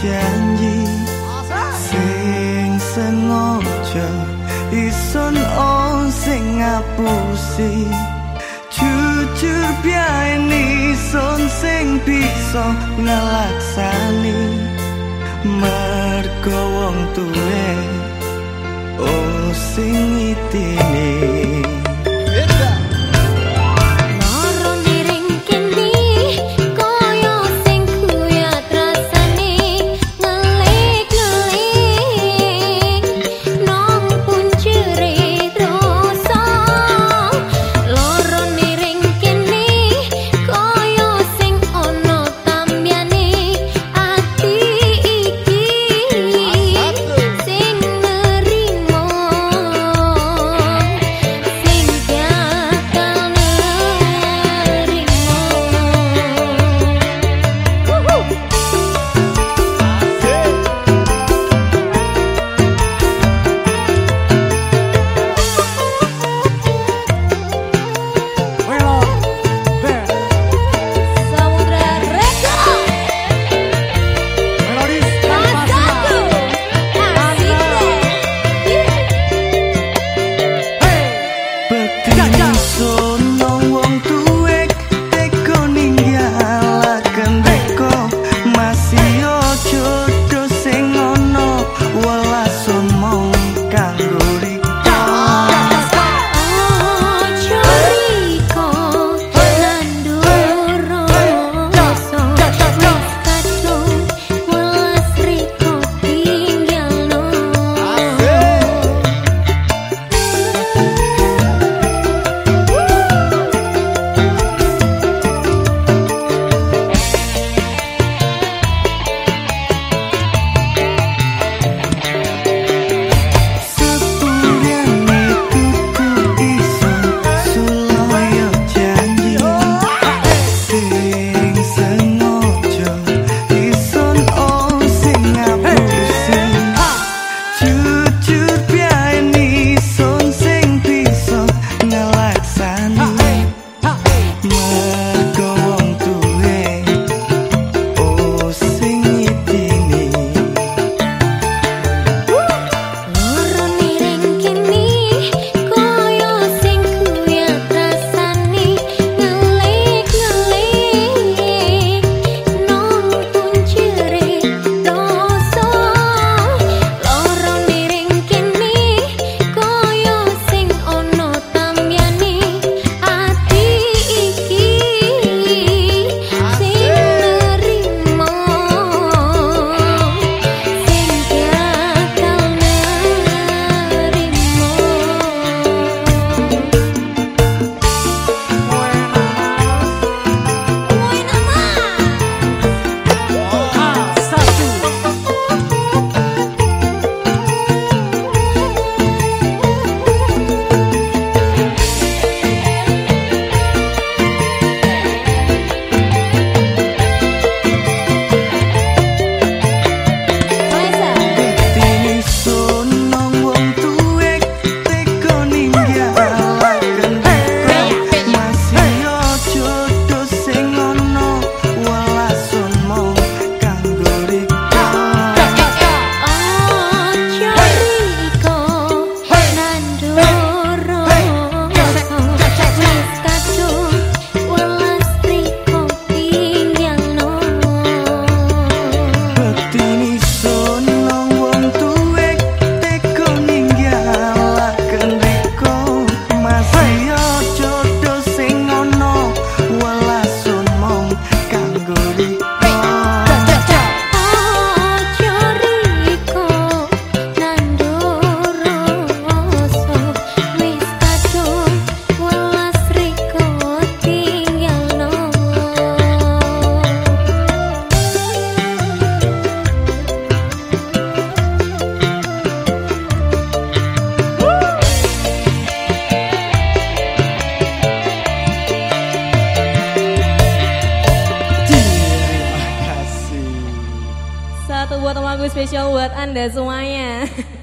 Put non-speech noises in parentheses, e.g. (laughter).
建议，心酸我就一身往事也不是，处处别你，心声比索那拉萨里，没个望度的，往事一点点。18 buat lagu spesial buat Anda semuanya. (laughs)